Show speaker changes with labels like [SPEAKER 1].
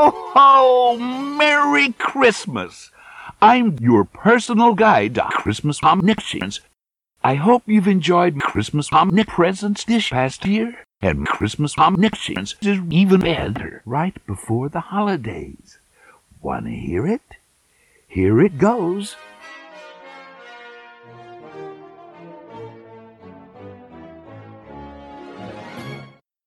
[SPEAKER 1] Oh, Merry Christmas! I'm your personal guide to Christmas omniscience. I hope you've enjoyed Christmas omnipresence this past year, and Christmas omniscience is even better right before the holidays. Want to hear it? Here it goes.